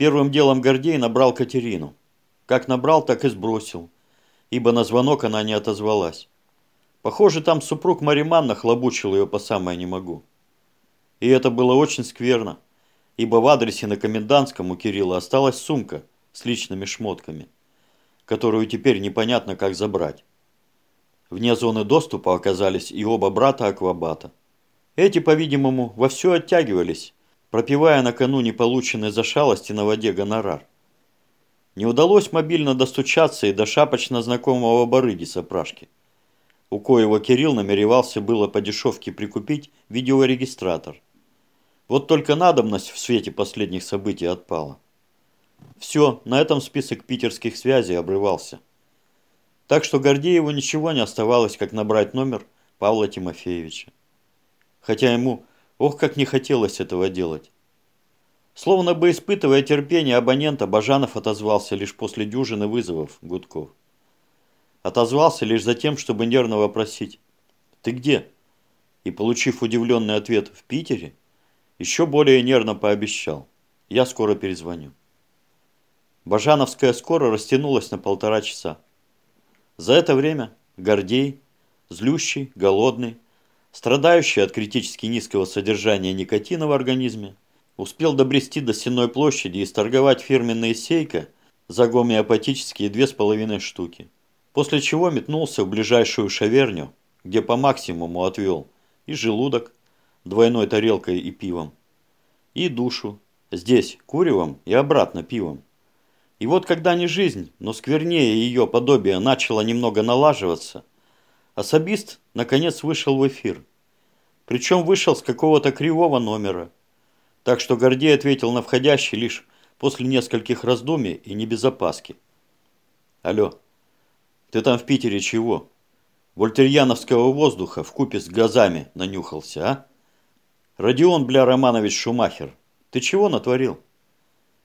Первым делом Гордей набрал Катерину. Как набрал, так и сбросил, ибо на звонок она не отозвалась. Похоже, там супруг Мариман нахлобучил ее по самое не могу. И это было очень скверно, ибо в адресе на комендантском у Кирилла осталась сумка с личными шмотками, которую теперь непонятно как забрать. Вне зоны доступа оказались и оба брата-аквабата. Эти, по-видимому, вовсю оттягивались, пропивая накануне полученный за шалости на воде гонорар. Не удалось мобильно достучаться и до шапочно знакомого барыги с опрашки, у коего Кирилл намеревался было по дешевке прикупить видеорегистратор. Вот только надобность в свете последних событий отпала. Все, на этом список питерских связей обрывался. Так что Гордееву ничего не оставалось, как набрать номер Павла Тимофеевича. Хотя ему, ох, как не хотелось этого делать. Словно бы испытывая терпение абонента, Бажанов отозвался лишь после дюжины вызовов гудков. Отозвался лишь за тем, чтобы нервно вопросить «Ты где?» И, получив удивленный ответ «В Питере?», еще более нервно пообещал «Я скоро перезвоню». Бажановская скоро растянулась на полтора часа. За это время Гордей, злющий, голодный, страдающий от критически низкого содержания никотина в организме, успел добрести до Сенной площади и сторговать фирменные сейка за гомеопатические две с половиной штуки. После чего метнулся в ближайшую шаверню, где по максимуму отвел и желудок двойной тарелкой и пивом, и душу, здесь куревом и обратно пивом. И вот когда не жизнь, но сквернее ее подобие начало немного налаживаться, особист наконец вышел в эфир. Причем вышел с какого-то кривого номера. Так что Гордей ответил на входящий лишь после нескольких раздумий и небезопаски. Алло, ты там в Питере чего? Вольтерьяновского воздуха в купе с газами нанюхался, а? Родион, бля, Романович Шумахер, ты чего натворил?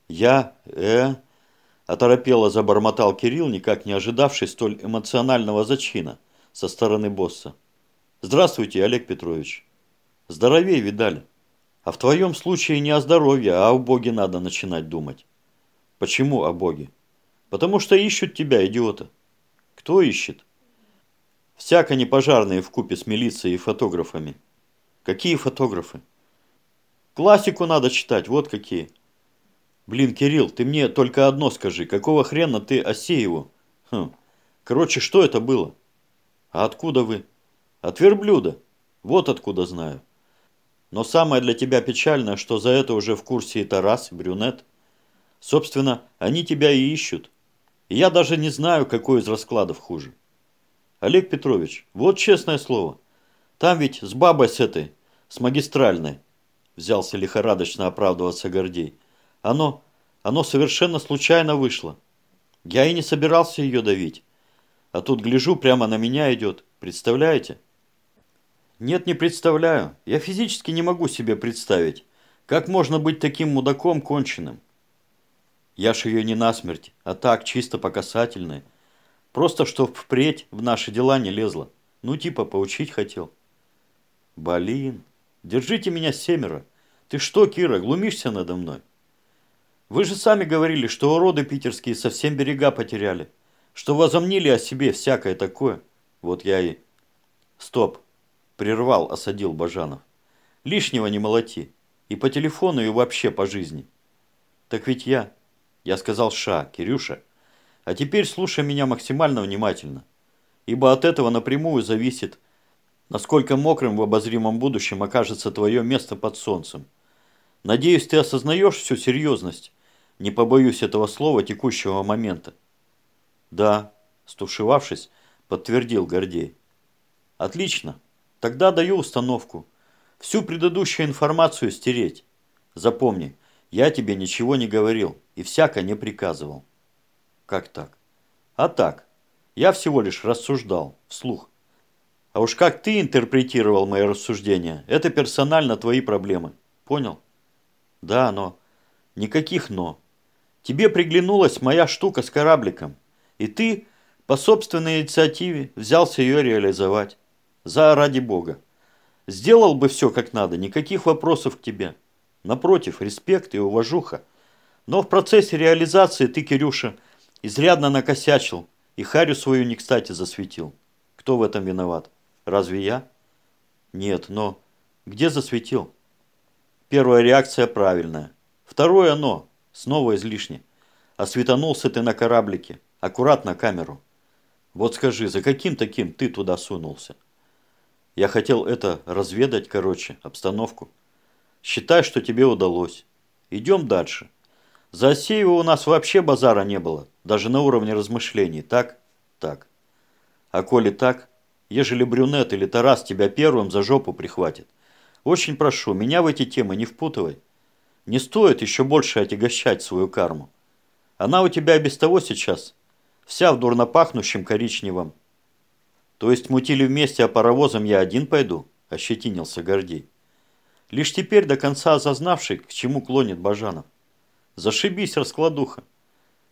Я, э, Оторопело забормотал Кирилл, никак не ожидавший столь эмоционального зачина со стороны босса. «Здравствуйте, Олег Петрович. Здоровее видали. А в твоем случае не о здоровье, а о Боге надо начинать думать». «Почему о Боге?» «Потому что ищут тебя, идиота». «Кто ищет?» «Всяко не пожарные в купе с милицией и фотографами». «Какие фотографы?» «Классику надо читать, вот какие». Блин, Кирилл, ты мне только одно скажи. Какого хрена ты Осееву? Хм. Короче, что это было? А откуда вы? От верблюда. Вот откуда знаю. Но самое для тебя печальное, что за это уже в курсе и Тарас, и Брюнет. Собственно, они тебя и ищут. И я даже не знаю, какой из раскладов хуже. Олег Петрович, вот честное слово. Там ведь с бабой с этой, с магистральной, взялся лихорадочно оправдываться Гордей. Оно, оно совершенно случайно вышло. Я и не собирался ее давить. А тут гляжу, прямо на меня идет. Представляете? Нет, не представляю. Я физически не могу себе представить, как можно быть таким мудаком конченым. Я ж ее не насмерть, а так, чисто по касательной. Просто чтоб впредь в наши дела не лезла. Ну, типа, поучить хотел. Блин, держите меня семеро. Ты что, Кира, глумишься надо мной? Вы же сами говорили, что уроды питерские совсем берега потеряли. Что возомнили о себе всякое такое. Вот я и... Стоп. Прервал, осадил Бажанов. Лишнего не молоти. И по телефону, и вообще по жизни. Так ведь я... Я сказал Ша, Кирюша. А теперь слушай меня максимально внимательно. Ибо от этого напрямую зависит, насколько мокрым в обозримом будущем окажется твое место под солнцем. Надеюсь, ты осознаешь всю серьезность не побоюсь этого слова, текущего момента. Да, стушевавшись, подтвердил Гордей. Отлично, тогда даю установку. Всю предыдущую информацию стереть. Запомни, я тебе ничего не говорил и всяко не приказывал. Как так? А так, я всего лишь рассуждал, вслух. А уж как ты интерпретировал мои рассуждения, это персонально твои проблемы. Понял? Да, но... Никаких «но». Тебе приглянулась моя штука с корабликом, и ты по собственной инициативе взялся ее реализовать. За ради бога. Сделал бы все как надо, никаких вопросов к тебе. Напротив, респект и уважуха. Но в процессе реализации ты, Кирюша, изрядно накосячил и харю свою не кстати засветил. Кто в этом виноват? Разве я? Нет, но где засветил? Первая реакция правильная. Второе но, снова излишне. А ты на кораблике, аккуратно камеру. Вот скажи, за каким таким ты туда сунулся? Я хотел это разведать, короче, обстановку. Считай, что тебе удалось. Идем дальше. За Асеева у нас вообще базара не было, даже на уровне размышлений. Так? Так. А коли так, ежели брюнет или Тарас тебя первым за жопу прихватит, очень прошу, меня в эти темы не впутывай. Не стоит еще больше отягощать свою карму. Она у тебя без того сейчас вся в дурно пахнущем коричневом. То есть мутили вместе, а паровозом я один пойду? Ощетинился Гордей. Лишь теперь до конца осознавший, к чему клонит Бажанов. Зашибись, раскладуха.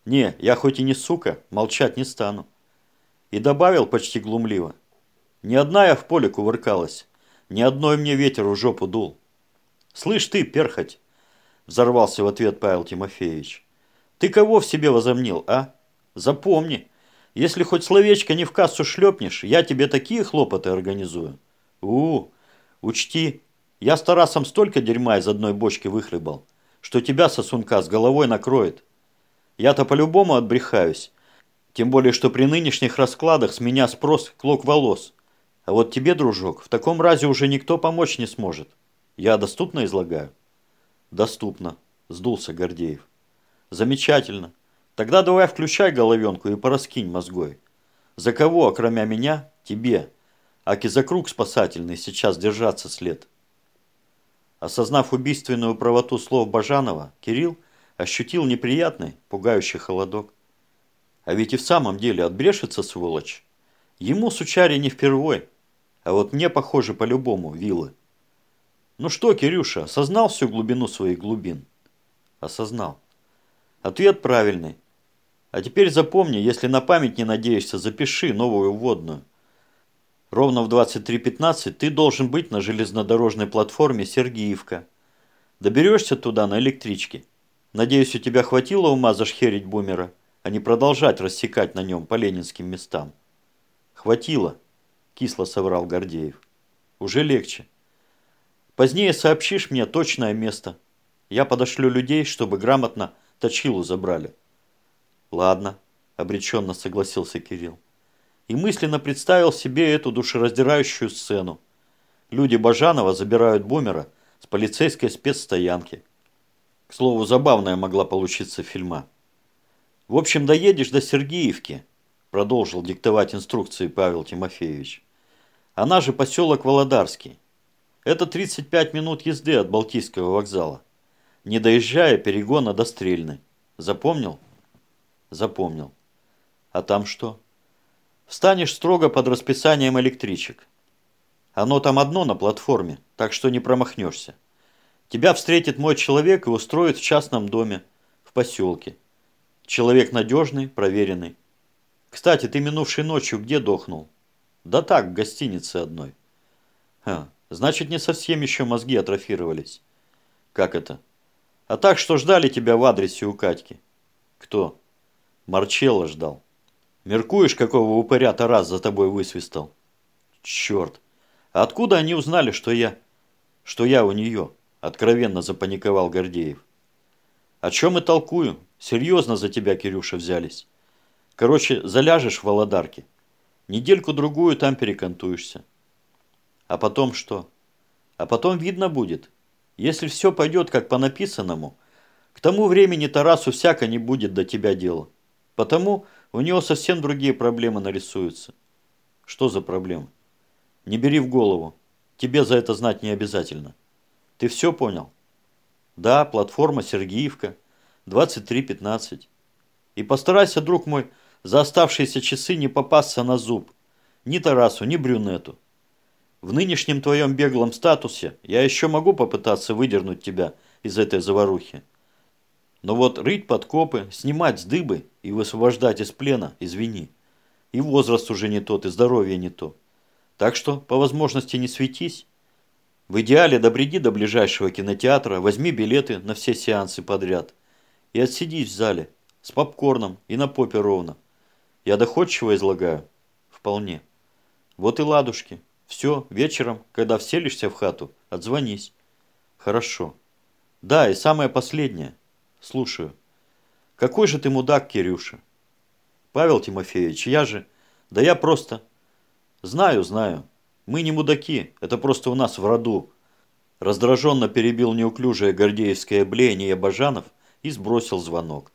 Не, я хоть и не сука, молчать не стану. И добавил почти глумливо. Ни одна я в поле кувыркалась, ни одной мне ветер в жопу дул. Слышь ты, перхоть, взорвался в ответ Павел Тимофеевич. Ты кого в себе возомнил, а? Запомни, если хоть словечко не в кассу шлепнешь, я тебе такие хлопоты организую. У, учти, я с Тарасом столько дерьма из одной бочки выхлебал, что тебя, сосунка, с головой накроет. Я-то по-любому отбрехаюсь, тем более, что при нынешних раскладах с меня спрос клок волос. А вот тебе, дружок, в таком разе уже никто помочь не сможет. Я доступно излагаю? Доступно, сдулся Гордеев. Замечательно. Тогда давай включай головенку и пораскинь мозгой. За кого, окромя меня, тебе, аки за круг спасательный сейчас держаться след. Осознав убийственную правоту слов Бажанова, Кирилл ощутил неприятный, пугающий холодок. А ведь и в самом деле отбрешется сволочь. Ему сучари не впервой, а вот мне, похоже, по-любому вилы. Ну что, Кирюша, осознал всю глубину своих глубин? Осознал. Ответ правильный. А теперь запомни, если на память не надеешься, запиши новую вводную. Ровно в 23.15 ты должен быть на железнодорожной платформе Сергиевка. Доберешься туда на электричке. Надеюсь, у тебя хватило ума зашхерить бумера, а не продолжать рассекать на нем по ленинским местам. Хватило, кисло соврал Гордеев. Уже легче. Позднее сообщишь мне точное место. Я подошлю людей, чтобы грамотно точилу забрали. «Ладно», – обреченно согласился Кирилл. И мысленно представил себе эту душераздирающую сцену. Люди Бажанова забирают бумера с полицейской спецстоянки. К слову, забавная могла получиться фильма. «В общем, доедешь до Сергеевки», – продолжил диктовать инструкции Павел Тимофеевич. «Она же поселок Володарский. Это 35 минут езды от Балтийского вокзала, не доезжая перегона до Стрельны. Запомнил?» Запомнил. А там что? Встанешь строго под расписанием электричек. Оно там одно на платформе, так что не промахнешься. Тебя встретит мой человек и устроит в частном доме, в поселке. Человек надежный, проверенный. Кстати, ты минувшей ночью где дохнул? Да так, в гостинице одной. Ха, значит, не совсем еще мозги атрофировались. Как это? А так, что ждали тебя в адресе у Катьки. Кто? Марчелло ждал. Меркуешь, какого упыря Тарас за тобой высвистал? Черт! Откуда они узнали, что я... Что я у нее? Откровенно запаниковал Гордеев. О чем и толкую. Серьезно за тебя, Кирюша, взялись. Короче, заляжешь в Володарке. Недельку-другую там перекантуешься. А потом что? А потом видно будет. Если все пойдет как по написанному, к тому времени Тарасу всяко не будет до тебя дела. Потому у него совсем другие проблемы нарисуются. Что за проблемы? Не бери в голову. Тебе за это знать не обязательно. Ты все понял? Да, платформа Сергеевка, 23.15. И постарайся, друг мой, за оставшиеся часы не попасться на зуб. Ни Тарасу, ни Брюнету. В нынешнем твоем беглом статусе я еще могу попытаться выдернуть тебя из этой заварухи. Но вот рыть подкопы, снимать с дыбы и высвобождать из плена, извини. И возраст уже не тот, и здоровье не то. Так что, по возможности, не светись. В идеале добреди до ближайшего кинотеатра, возьми билеты на все сеансы подряд. и отсидись в зале. С попкорном и на попе ровно. Я доходчиво излагаю? Вполне. Вот и ладушки. Все, вечером, когда вселишься в хату, отзвонись. Хорошо. Да, и самое последнее. Слушаю. Какой же ты мудак, Кирюша? Павел Тимофеевич, я же... Да я просто... Знаю, знаю. Мы не мудаки, это просто у нас в роду. Раздраженно перебил неуклюжее гордеевское блеяние Бажанов и сбросил звонок.